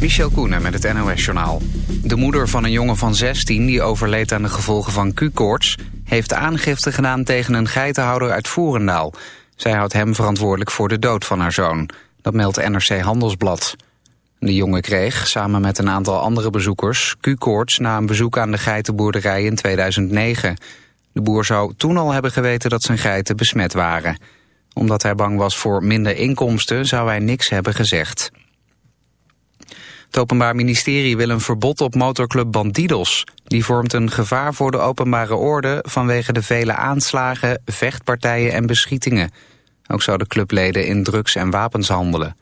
Michel Koenen met het NOS-journaal. De moeder van een jongen van 16 die overleed aan de gevolgen van Q-koorts... heeft aangifte gedaan tegen een geitenhouder uit Voerendaal. Zij houdt hem verantwoordelijk voor de dood van haar zoon. Dat meldt NRC Handelsblad. De jongen kreeg, samen met een aantal andere bezoekers... Q-koorts na een bezoek aan de geitenboerderij in 2009. De boer zou toen al hebben geweten dat zijn geiten besmet waren. Omdat hij bang was voor minder inkomsten zou hij niks hebben gezegd. Het Openbaar Ministerie wil een verbod op motorclub Bandidos. Die vormt een gevaar voor de openbare orde vanwege de vele aanslagen, vechtpartijen en beschietingen. Ook zouden clubleden in drugs en wapens handelen.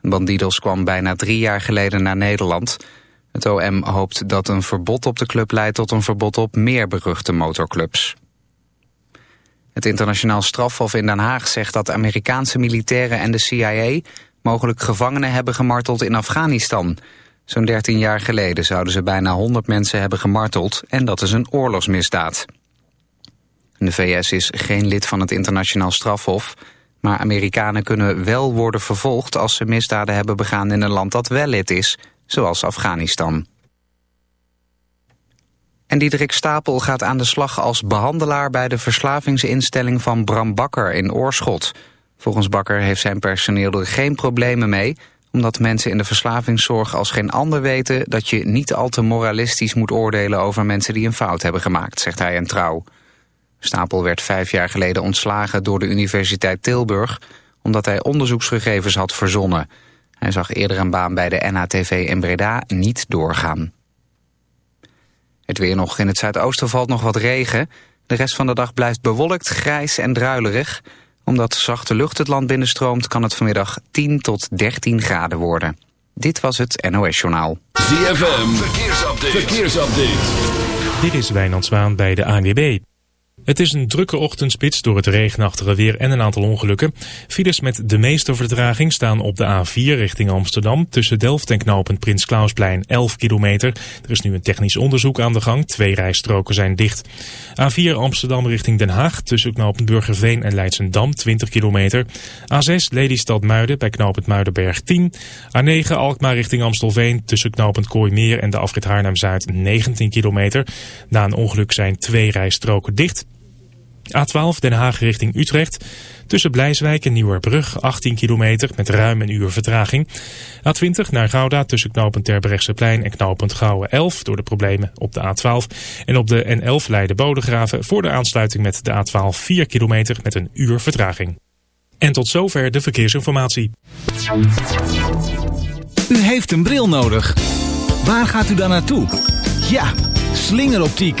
Bandidos kwam bijna drie jaar geleden naar Nederland. Het OM hoopt dat een verbod op de club leidt tot een verbod op meer beruchte motorclubs. Het internationaal strafhof in Den Haag zegt dat Amerikaanse militairen en de CIA mogelijk gevangenen hebben gemarteld in Afghanistan. Zo'n 13 jaar geleden zouden ze bijna 100 mensen hebben gemarteld en dat is een oorlogsmisdaad. De VS is geen lid van het internationaal strafhof, maar Amerikanen kunnen wel worden vervolgd als ze misdaden hebben begaan in een land dat wel lid is, zoals Afghanistan. En Diederik Stapel gaat aan de slag als behandelaar bij de verslavingsinstelling van Bram Bakker in Oorschot. Volgens Bakker heeft zijn personeel er geen problemen mee... omdat mensen in de verslavingszorg als geen ander weten... dat je niet al te moralistisch moet oordelen over mensen die een fout hebben gemaakt, zegt hij en trouw. Stapel werd vijf jaar geleden ontslagen door de Universiteit Tilburg... omdat hij onderzoeksgegevens had verzonnen. Hij zag eerder een baan bij de NATV in Breda niet doorgaan. Het weer nog. In het zuidoosten valt nog wat regen. De rest van de dag blijft bewolkt, grijs en druilerig omdat zachte lucht het land binnenstroomt kan het vanmiddag 10 tot 13 graden worden. Dit was het NOS Journaal. ZFM, verkeersupdate. verkeersupdate. Dit is Wijnand Zwaan bij de ANWB. Het is een drukke ochtendspits door het regenachtige weer en een aantal ongelukken. Files met de meeste vertraging staan op de A4 richting Amsterdam... tussen Delft en knooppunt Prins Klausplein 11 kilometer. Er is nu een technisch onderzoek aan de gang. Twee rijstroken zijn dicht. A4 Amsterdam richting Den Haag tussen knooppunt Burgerveen en Leidsendam 20 kilometer. A6 Lelystad Muiden bij knooppunt Muidenberg 10. A9 Alkmaar richting Amstelveen tussen knooppunt Kooimeer en de afrit Haarlem-Zuid 19 kilometer. Na een ongeluk zijn twee rijstroken dicht... A12 Den Haag richting Utrecht. Tussen Blijswijk en Nieuwerbrug 18 kilometer met ruim een uur vertraging. A20 naar Gouda tussen knooppunt Terbrechtseplein en knooppunt Gouwen 11 door de problemen op de A12. En op de N11 Leiden Bodegraven voor de aansluiting met de A12 4 kilometer met een uur vertraging. En tot zover de verkeersinformatie. U heeft een bril nodig. Waar gaat u dan naartoe? Ja, slingeroptiek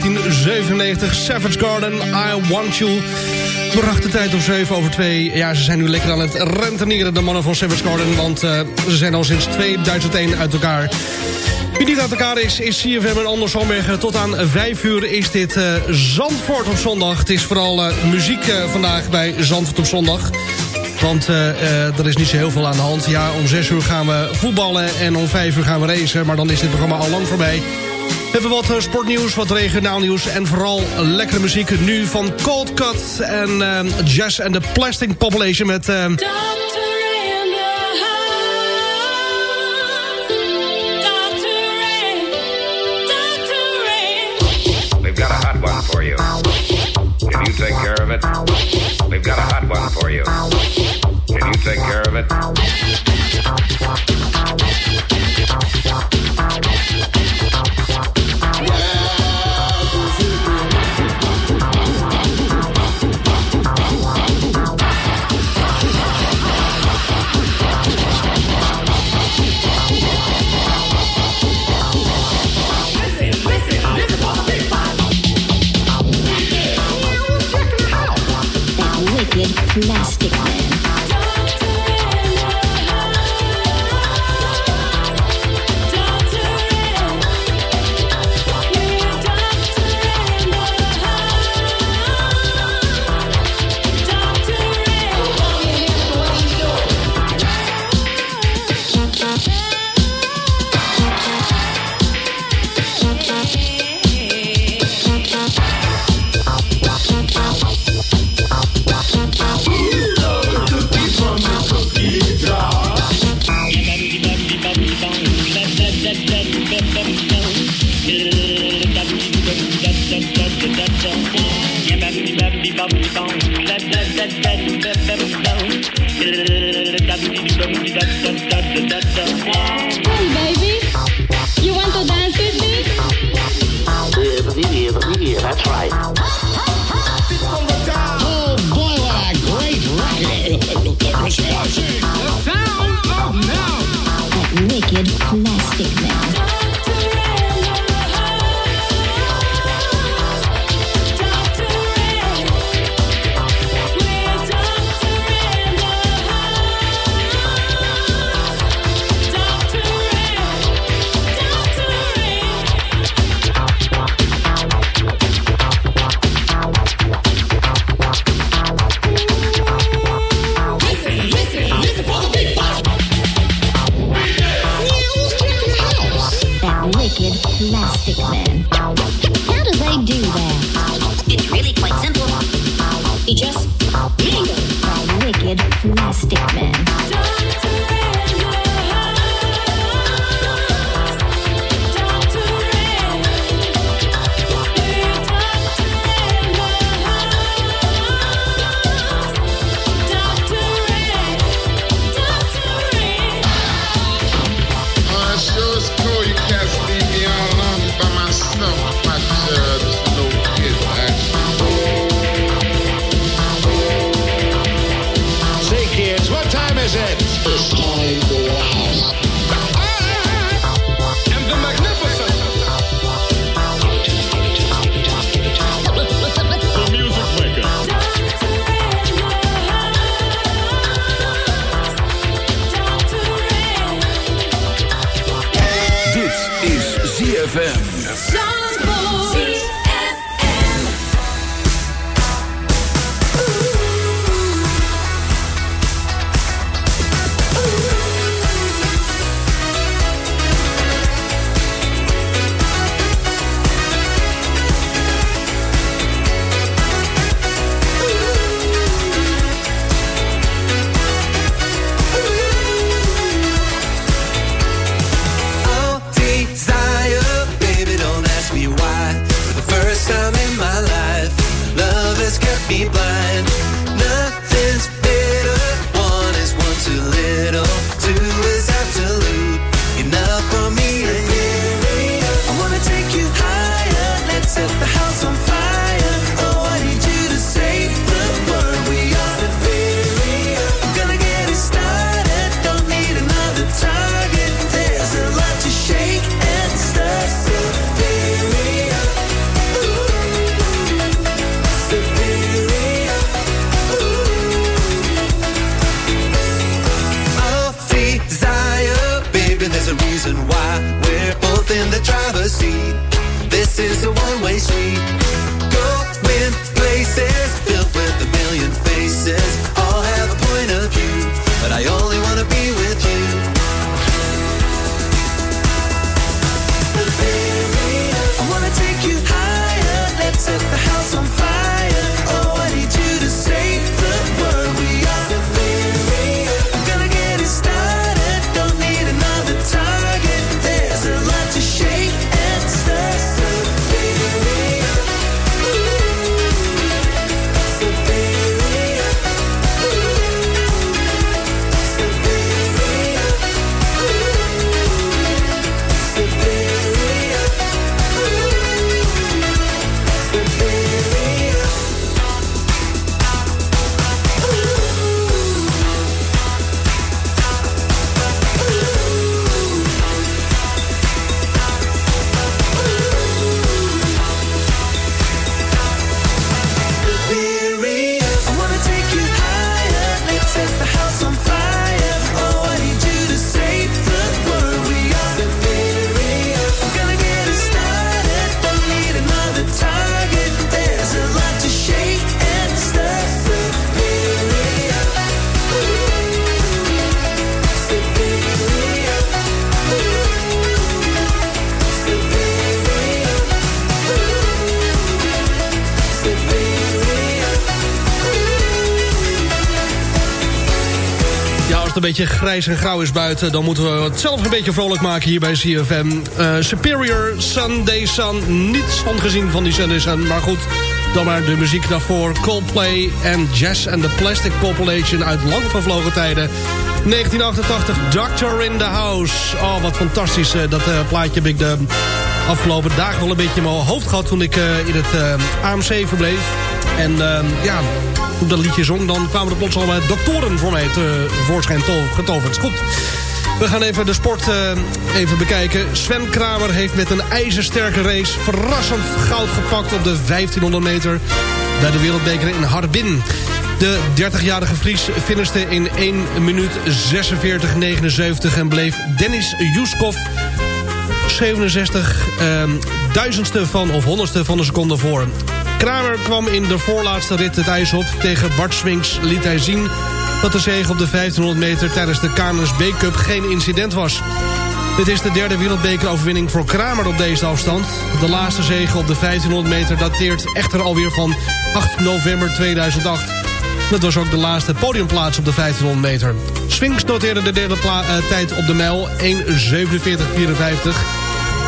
1997, Savage Garden, I Want You. Bracht de tijd om 7 over 2. Ja, ze zijn nu lekker aan het rentenieren, de mannen van Savage Garden. Want uh, ze zijn al sinds 2001 uit elkaar. Wie niet uit elkaar is, is CFM en Anders. Tot aan 5 uur is dit uh, Zandvoort op zondag. Het is vooral uh, muziek vandaag bij Zandvoort op zondag. Want er is niet zo heel veel aan de hand. Ja, om 6 uur gaan we voetballen en om 5 uur gaan we racen. Maar dan is dit programma al lang voorbij. Hebben wat sportnieuws, wat regionaal nieuws en vooral lekkere muziek. Nu van Cold Cut en uh, Jazz and the Plastic Population met... Uh, We've got a hot one for you. Can you take care of it? We've got a hot one for you. You take care of it? Last. That wicked plastic man. Het een beetje grijs en grauw is buiten... dan moeten we het zelf een beetje vrolijk maken hier bij CFM. Eh, Superior Sunday Sun. Niet van gezien van die Sunday Sun, maar goed. Dan maar de muziek daarvoor. Coldplay en Jazz and the Plastic Population uit lang vervlogen tijden. 1988, Doctor in the House. Oh, wat fantastisch. Eh, dat uh, plaatje heb ik de afgelopen dagen wel een beetje in mijn hoofd gehad... toen ik in het AMC verbleef. En ja, toen dat liedje zong... dan kwamen er plots al doktoren voor mij tevoorschijn getoverd. Goed. We gaan even de sport uh, even bekijken. Sven Kramer heeft met een ijzersterke race... verrassend goud gepakt op de 1500 meter... bij de wereldbeker in Harbin. De 30-jarige Fries finishte in 1 minuut 46-79... en bleef Dennis Juskov 67 uh, duizendste van of honderdste van een seconde voor. Kramer kwam in de voorlaatste rit het ijs op. Tegen Bart Swinks liet hij zien dat de zege op de 1500 meter tijdens de B Cup geen incident was. Dit is de derde wereldbekeroverwinning voor Kramer op deze afstand. De laatste zege op de 1500 meter dateert echter alweer van 8 november 2008. Dat was ook de laatste podiumplaats op de 1500 meter. Swings noteerde de derde uh, tijd op de mijl 1.47.54.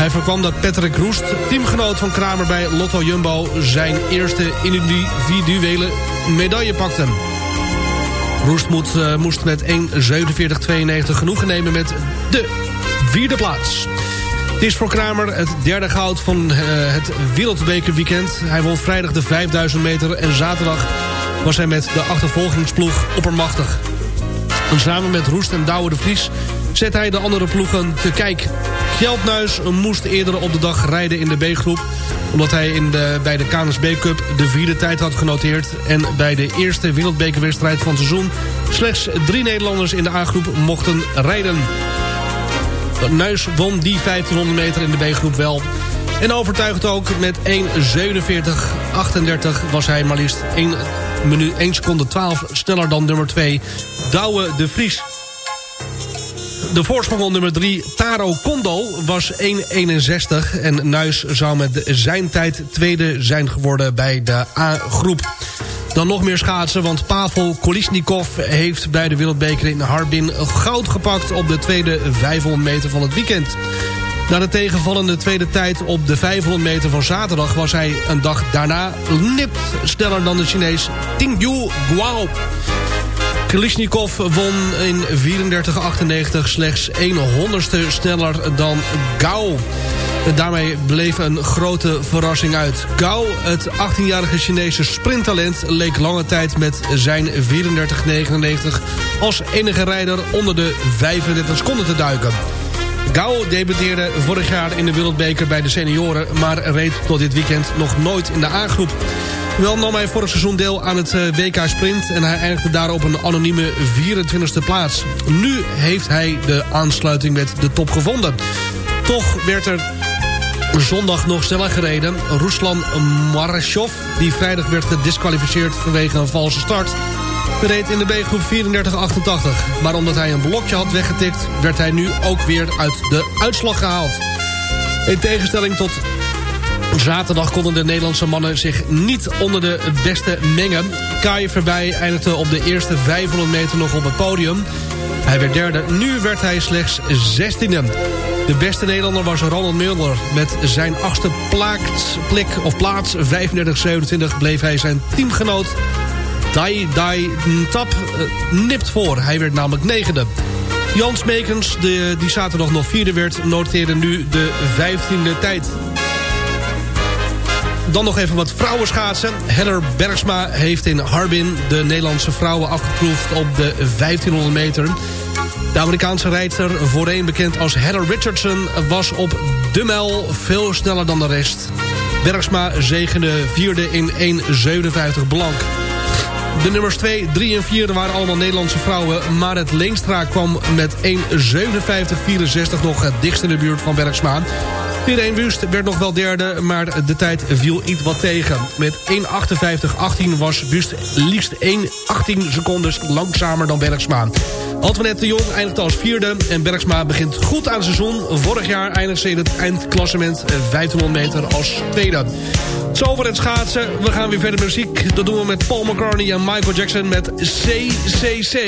Hij voorkwam dat Patrick Roest, teamgenoot van Kramer bij Lotto Jumbo... zijn eerste individuele medaille pakte. Roest uh, moest met 1.47.92 genoegen nemen met de vierde plaats. Het is voor Kramer het derde goud van uh, het wereldbekerweekend. Hij won vrijdag de 5000 meter en zaterdag was hij met de achtervolgingsploeg oppermachtig. En samen met Roest en Douwe de Vries zet hij de andere ploegen te kijk. Gjeldnuis moest eerder op de dag rijden in de B-groep... omdat hij in de, bij de KNSB Cup de vierde tijd had genoteerd... en bij de eerste wereldbekerwedstrijd van het seizoen... slechts drie Nederlanders in de A-groep mochten rijden. Nuis won die 1500 meter in de B-groep wel... En overtuigd ook met 1.47.38 was hij maar liefst 1, minuut, 1 seconde 12 sneller dan nummer 2 Douwe de Vries. De voorsprong nummer 3, Taro Kondo, was 1.61. En Nuis zou met zijn tijd tweede zijn geworden bij de A-groep. Dan nog meer schaatsen, want Pavel Kolisnikov heeft bij de Wereldbeker in Harbin goud gepakt op de tweede 500 meter van het weekend. Na de tegenvallende tweede tijd op de 500 meter van zaterdag... was hij een dag daarna nipt sneller dan de Chinees Tingyu Guao. Kalishnikov won in 34,98 slechts 1 honderdste sneller dan Gao. Daarmee bleef een grote verrassing uit. Gao, het 18-jarige Chinese sprinttalent... leek lange tijd met zijn 34,99 als enige rijder onder de 35 seconden te duiken. Gao debuteerde vorig jaar in de Wereldbeker bij de senioren... maar reed tot dit weekend nog nooit in de A-groep. Wel nam hij vorig seizoen deel aan het eh, WK Sprint... en hij eindigde daar op een anonieme 24e plaats. Nu heeft hij de aansluiting met de top gevonden. Toch werd er zondag nog sneller gereden. Ruslan Marashov, die vrijdag werd gedisqualificeerd vanwege een valse start... reed in de B-groep 34-88. Maar omdat hij een blokje had weggetikt... werd hij nu ook weer uit de uitslag gehaald. In tegenstelling tot Zaterdag konden de Nederlandse mannen zich niet onder de beste mengen. Kai voorbij eindigde op de eerste 500 meter nog op het podium. Hij werd derde, nu werd hij slechts zestiende. De beste Nederlander was Ronald Mulder. Met zijn achtste plaats, of plaats 35-27 bleef hij zijn teamgenoot Dai Dai Tap uh, nipt voor. Hij werd namelijk negende. Jans Meekens, de, die zaterdag nog vierde werd, noteerde nu de vijftiende tijd. Dan nog even wat vrouwenschaatsen. Heller Bergsma heeft in Harbin de Nederlandse vrouwen afgeproefd op de 1500 meter. De Amerikaanse rijdster, voorheen bekend als Heather Richardson... was op de mijl veel sneller dan de rest. Bergsma zegende vierde in 1.57 blank. De nummers 2, 3 en 4 waren allemaal Nederlandse vrouwen... maar het Leenstra kwam met 1.57.64 nog het dichtst in de buurt van Bergsma. Irene Wust werd nog wel derde, maar de tijd viel iets wat tegen. Met 1.58.18 was Wust liefst 1.18 seconden langzamer dan Bergsma. Antoinette de Jong eindigde als vierde en Bergsma begint goed aan het seizoen. Vorig jaar eindigde ze in het eindklassement 1500 meter als tweede. Zo voor het schaatsen. We gaan weer verder met muziek. Dat doen we met Paul McCartney en Michael Jackson met CCC.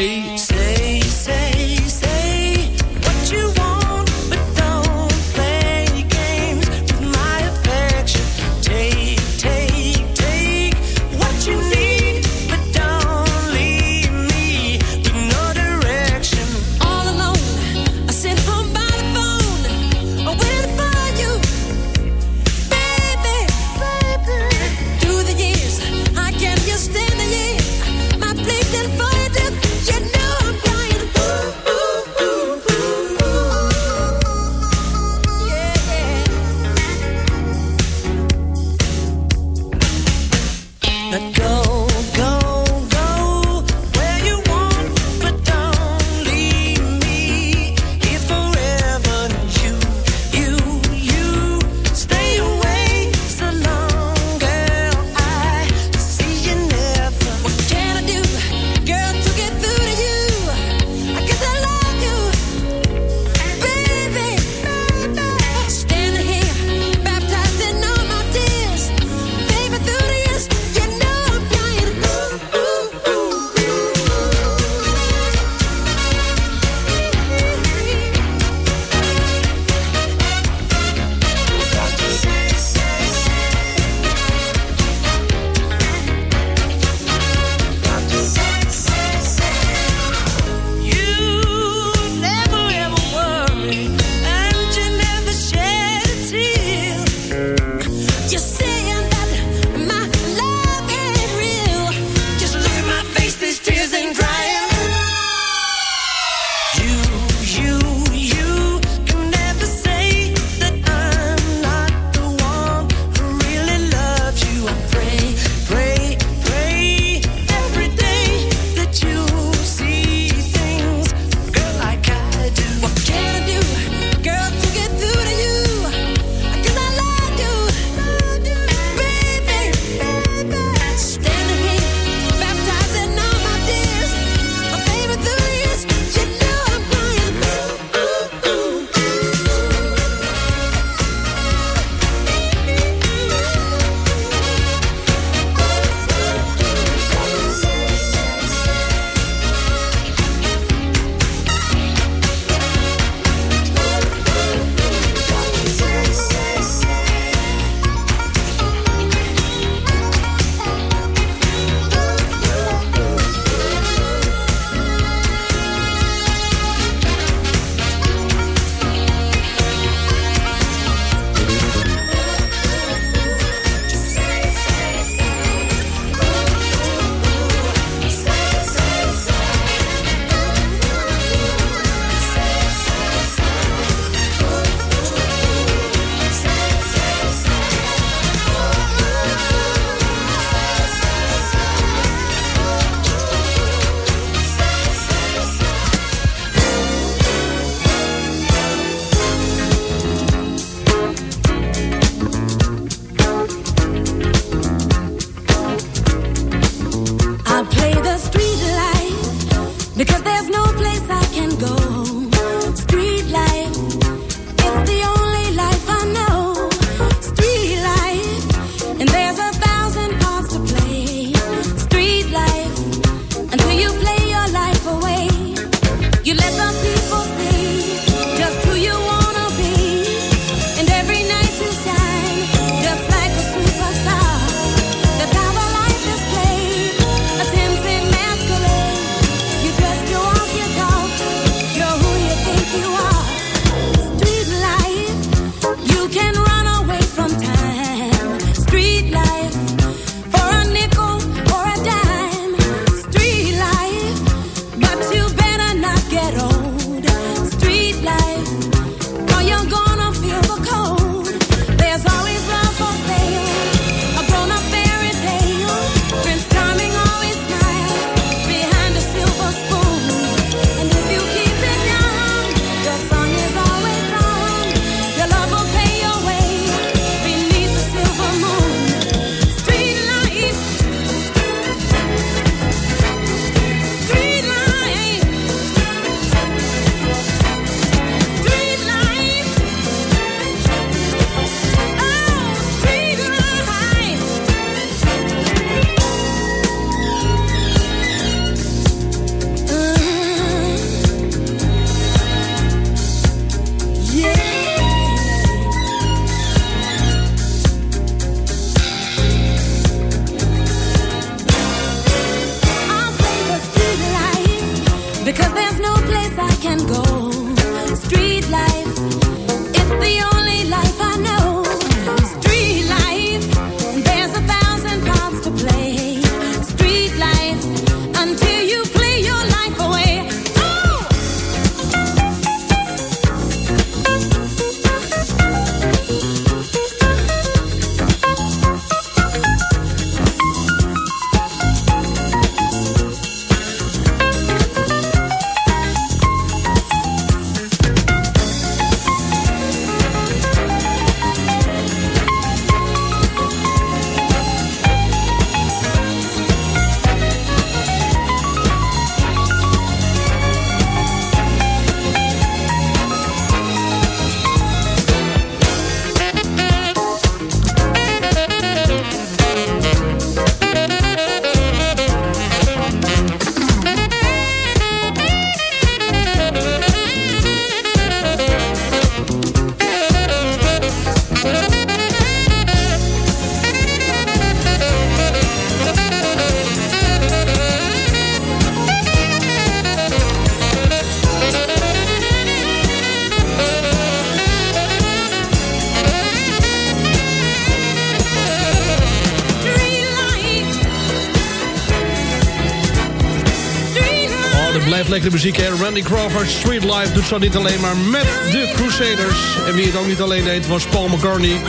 Lekkere muziek, hè. Randy Crawford, Street Life, doet zo niet alleen maar met de Crusaders. En wie het ook niet alleen deed, was Paul McCartney.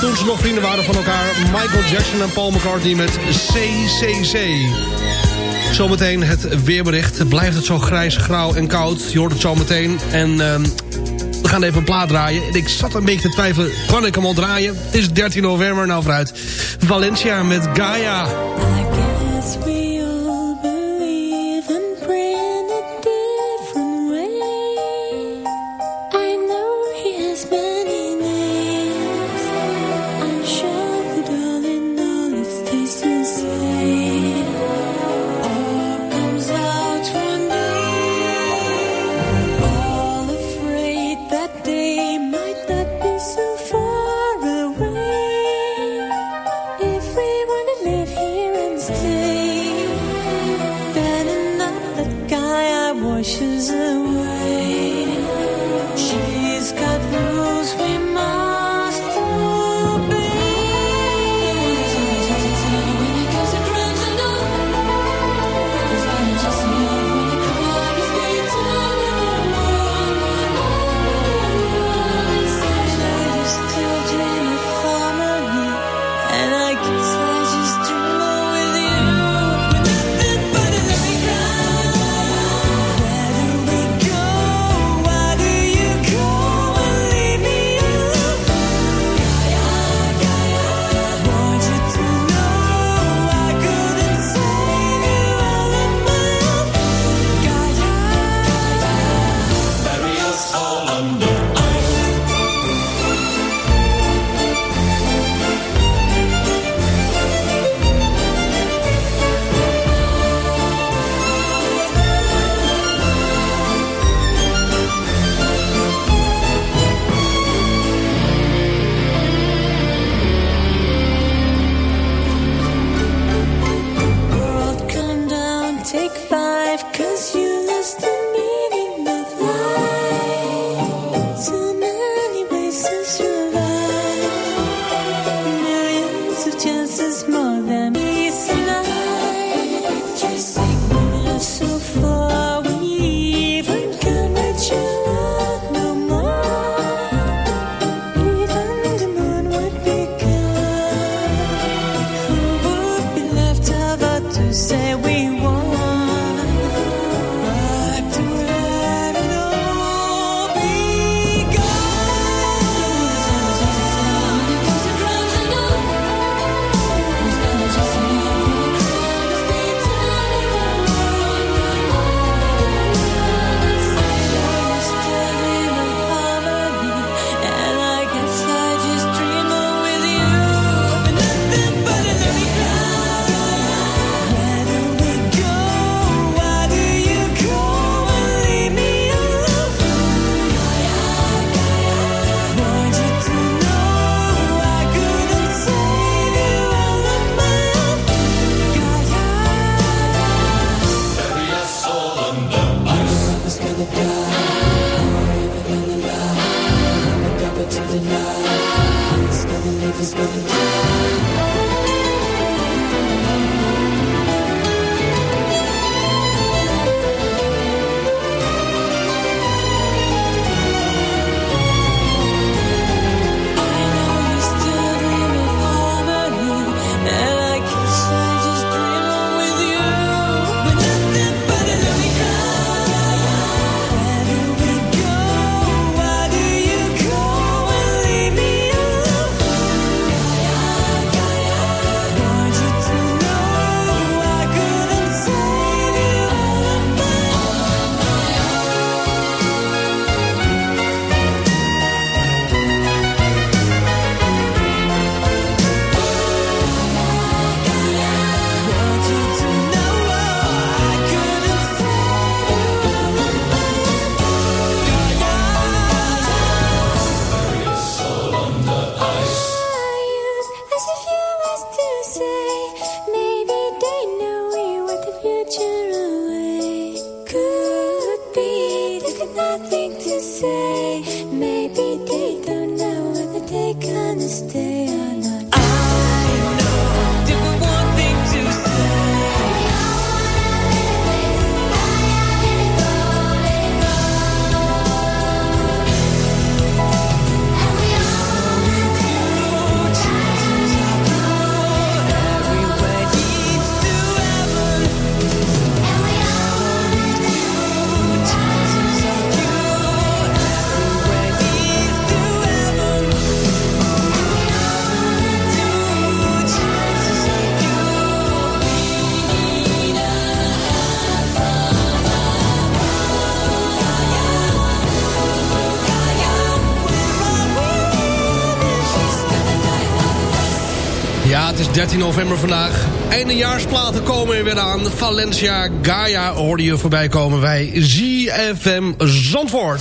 Toen ze nog vrienden waren van elkaar, Michael Jackson en Paul McCartney met CCC. Zometeen het weerbericht. Blijft het zo grijs, grauw en koud? Je hoort het zo meteen. En ehm, we gaan even een plaat draaien. En ik zat een beetje te twijfelen, kan ik hem al draaien? Het is 13 november, nou vooruit. Valencia met Gaia. 13 november vandaag. Eindejaarsplaten komen er weer aan. Valencia, Gaia hoorde je voorbij komen bij ZFM Zandvoort.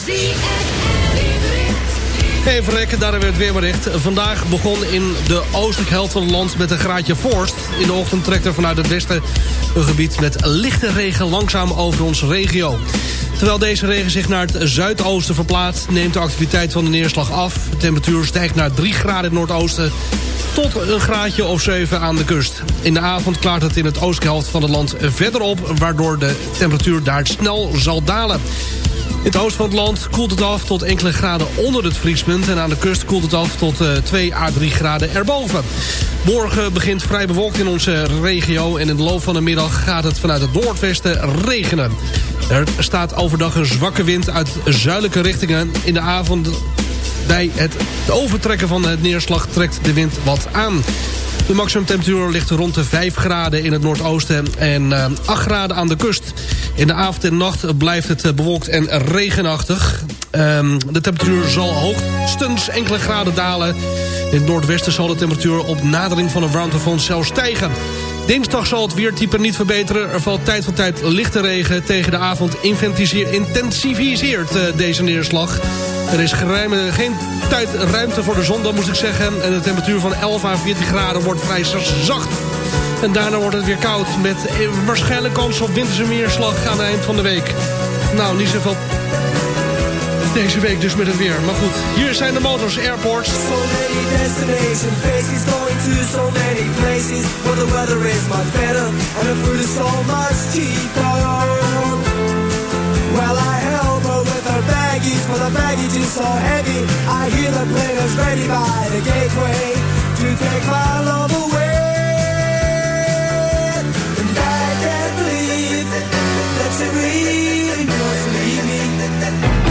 Even rekken, daar hebben we het weerbericht. Vandaag begon in de oostelijke helft van het land met een graadje vorst. In de ochtend trekt er vanuit het westen een gebied met lichte regen langzaam over onze regio. Terwijl deze regen zich naar het zuidoosten verplaatst... neemt de activiteit van de neerslag af. De temperatuur stijgt naar 3 graden in het noordoosten tot een graadje of 7 aan de kust. In de avond klaart het in het oostelijke van het land verder op... waardoor de temperatuur daar snel zal dalen. In het oosten van het land koelt het af tot enkele graden onder het vriespunt... en aan de kust koelt het af tot eh, 2 à 3 graden erboven. Morgen begint vrij bewolkt in onze regio... en in de loop van de middag gaat het vanuit het noordwesten regenen. Er staat overdag een zwakke wind uit zuidelijke richtingen. In de avond bij het overtrekken van het neerslag trekt de wind wat aan. De maximumtemperatuur ligt rond de 5 graden in het noordoosten en eh, 8 graden aan de kust. In de avond en nacht blijft het eh, bewolkt en regenachtig. Ehm, de temperatuur zal hoogstens enkele graden dalen. In het noordwesten zal de temperatuur op nadering van een warmtefront zelfs stijgen. Dinsdag zal het weertype niet verbeteren. Er valt tijd van tijd lichte regen. Tegen de avond intensiveert, eh, deze neerslag. Er is geen tijd ruimte voor de zon, dat moet ik zeggen. En de temperatuur van 11 à 14 graden wordt vrij zacht. En daarna wordt het weer koud met eh, waarschijnlijk kans op winterse neerslag aan het eind van de week. Nou, niet zoveel deze week dus met het weer. Maar goed, hier zijn de motors, airports. So many destination faces going to so many places where the weather is much better and the food is so much cheaper. Well, I help her with her baggies, for the baggage is so heavy. I hear the plane is ready by the gateway to take my love away. And I can't believe that she really leave me.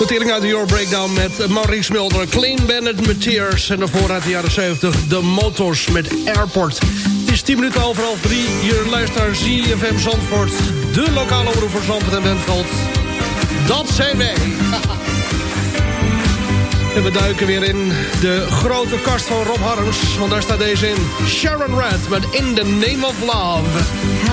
Notering uit de Your Breakdown met Maurice Mulder... Clean Bennett met Tears en daarvoor uit de jaren 70... De Motors met Airport. Het is 10 minuten over half 3. Je luistert ZFM Zandvoort. De lokale omroep voor Zandvoort en Bentveld. Dat zijn wij. En we duiken weer in de grote kast van Rob Harms. Want daar staat deze in. Sharon Red met In the Name of Love.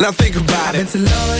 Now think about it. I've been to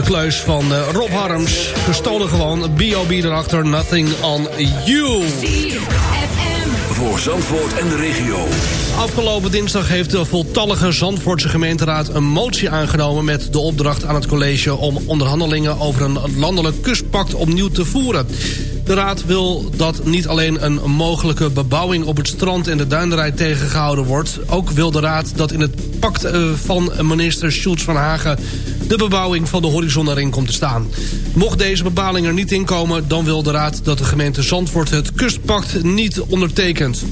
de kluis van eh, Rob Harms. Gestolen gewoon, B.O.B. erachter, nothing on you. Voor Zandvoort en de regio. Afgelopen dinsdag heeft de voltallige Zandvoortse gemeenteraad... een motie aangenomen met de opdracht aan het college... om onderhandelingen over een landelijk kustpact opnieuw te voeren. De raad wil dat niet alleen een mogelijke bebouwing op het strand en de duinderij tegengehouden wordt. Ook wil de raad dat in het pact eh, van minister Schultz van Hagen de bebouwing van de horizon erin komt te staan. Mocht deze bepaling er niet in komen... dan wil de Raad dat de gemeente Zandvoort het kustpact niet ondertekent.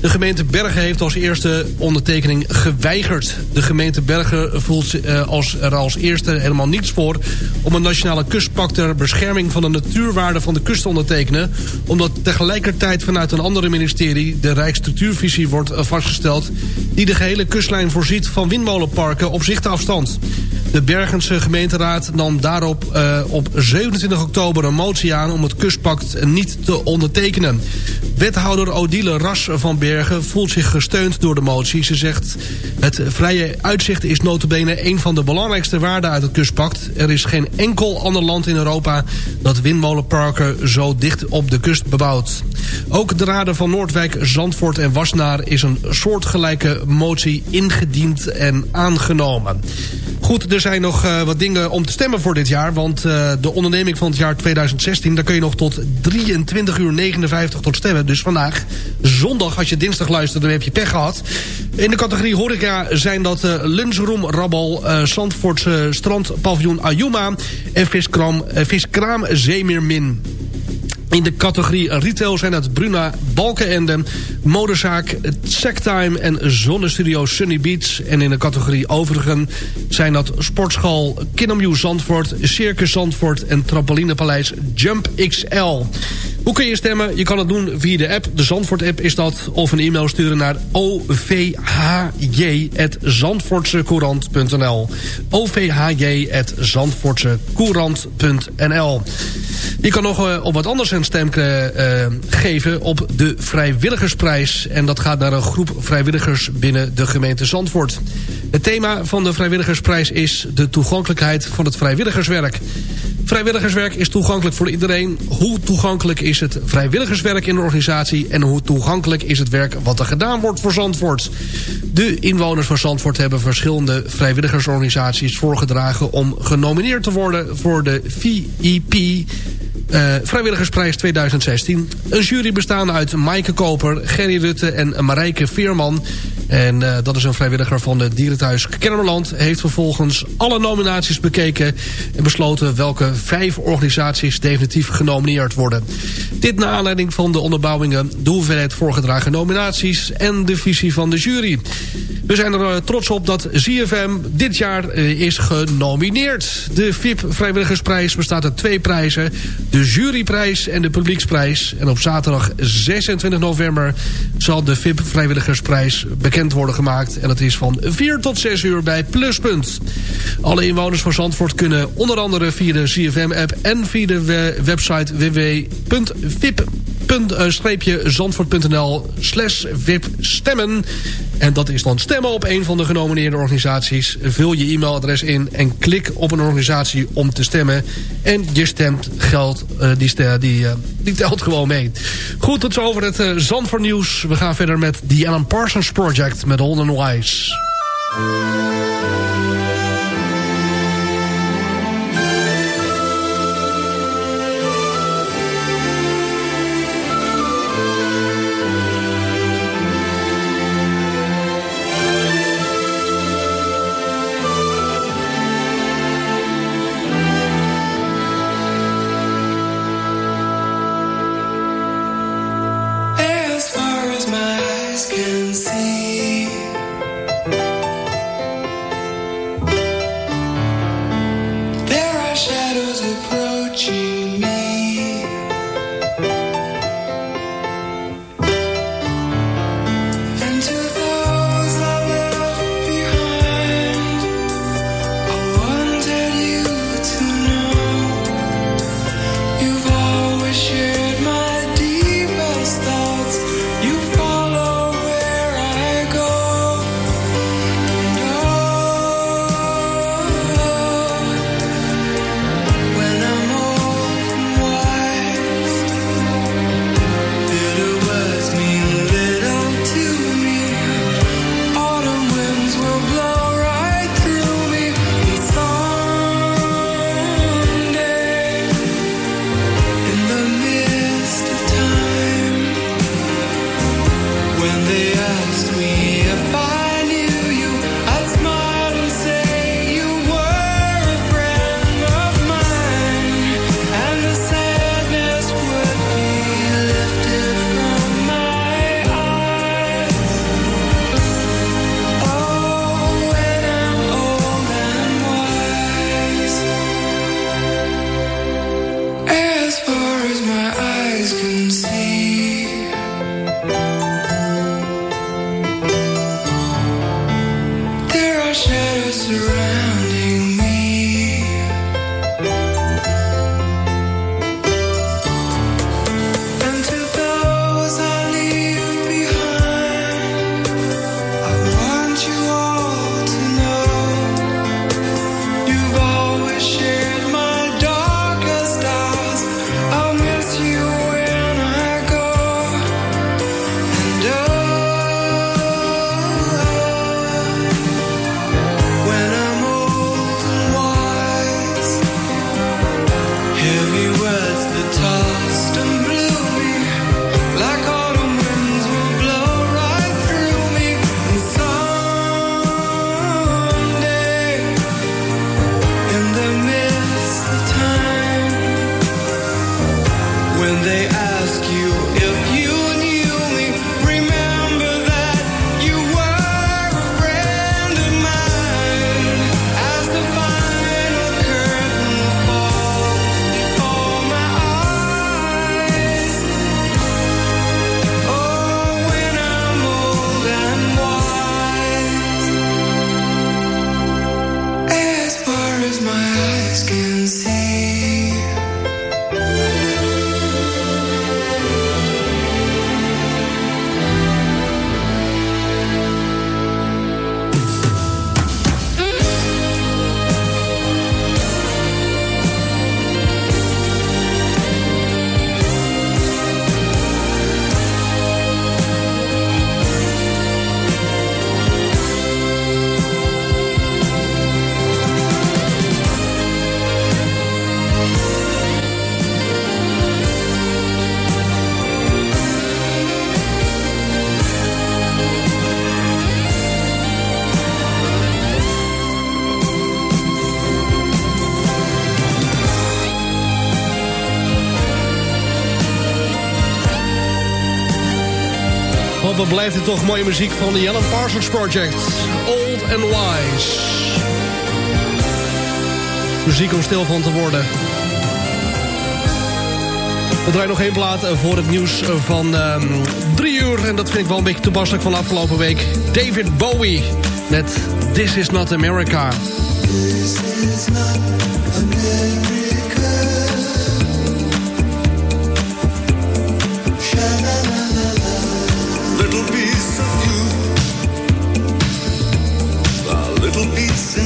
De gemeente Bergen heeft als eerste ondertekening geweigerd. De gemeente Bergen voelt eh, als, er als eerste helemaal niets voor... om een nationale kustpact ter bescherming van de natuurwaarde van de kust te ondertekenen... omdat tegelijkertijd vanuit een andere ministerie... de Rijksstructuurvisie wordt vastgesteld... die de gehele kustlijn voorziet van windmolenparken op zichtafstand. De Bergense gemeenteraad nam daarop uh, op 27 oktober een motie aan... om het kustpact niet te ondertekenen. Wethouder Odile Ras van Bergen voelt zich gesteund door de motie. Ze zegt, het vrije uitzicht is notabene een van de belangrijkste waarden uit het kustpact. Er is geen enkel ander land in Europa dat windmolenparken zo dicht op de kust bebouwt. Ook de raden van Noordwijk, Zandvoort en Wassenaar is een soortgelijke motie ingediend en aangenomen. Goed, er zijn nog uh, wat dingen om te stemmen voor dit jaar. Want uh, de onderneming van het jaar 2016... daar kun je nog tot 23 uur 59 tot stemmen. Dus vandaag, zondag, als je dinsdag luistert... dan heb je pech gehad. In de categorie horeca zijn dat uh, Lunchroom Rabbel... Zandvoortse strandpaviljoen Ayuma... en viskraam, viskraam Zeemeermin. In de categorie retail zijn het Bruna Balkenende, Modezaak Sectime en Zonnestudio Sunny Beach. En in de categorie overigen zijn dat Sportschool Kinamju Zandvoort, Circus Zandvoort en Trampolinepaleis Jump XL. Hoe kun je stemmen? Je kan het doen via de app. De Zandvoort-app is dat. Of een e-mail sturen naar ovhj.zandvoortsecourant.nl ovhj.zandvoortsecourant.nl Je kan nog uh, op wat anders een stem uh, geven op de Vrijwilligersprijs. En dat gaat naar een groep vrijwilligers binnen de gemeente Zandvoort. Het thema van de Vrijwilligersprijs is de toegankelijkheid van het vrijwilligerswerk. Vrijwilligerswerk is toegankelijk voor iedereen. Hoe toegankelijk is het vrijwilligerswerk in de organisatie... en hoe toegankelijk is het werk wat er gedaan wordt voor Zandvoort? De inwoners van Zandvoort hebben verschillende vrijwilligersorganisaties voorgedragen... om genomineerd te worden voor de VIP... Uh, Vrijwilligersprijs 2016. Een jury bestaande uit Maaike Koper, Gerry Rutte en Marijke Veerman. En uh, dat is een vrijwilliger van de Dierenthuis Kennemerland. Heeft vervolgens alle nominaties bekeken... en besloten welke vijf organisaties definitief genomineerd worden. Dit naar aanleiding van de onderbouwingen... de hoeveelheid voorgedragen nominaties en de visie van de jury. We zijn er uh, trots op dat ZFM dit jaar uh, is genomineerd. De VIP Vrijwilligersprijs bestaat uit twee prijzen. De juryprijs en de publieksprijs. En op zaterdag 26 november zal de VIP Vrijwilligersprijs bekend worden gemaakt. En dat is van 4 tot 6 uur bij Pluspunt. Alle inwoners van Zandvoort kunnen onder andere via de ZFM-app... en via de website www.vip.zandvoort.nl slash VIP stemmen. En dat is dan stemmen op een van de genomineerde organisaties. Vul je e-mailadres in en klik op een organisatie om te stemmen. En je stemt geld, uh, die, die, uh, die telt gewoon mee. Goed, tot zover het uh, Zandvoort nieuws. We gaan verder met The Alan Parsons Project met Holden Wise. Blijft het toch mooie muziek van de Alan Parsons Project. Old and Wise. Muziek om stil van te worden. We draaien nog één plaat voor het nieuws van um, drie uur. En dat vind ik wel een beetje toepasselijk van afgelopen week. David Bowie met. This is not America. Little piece of you, a little piece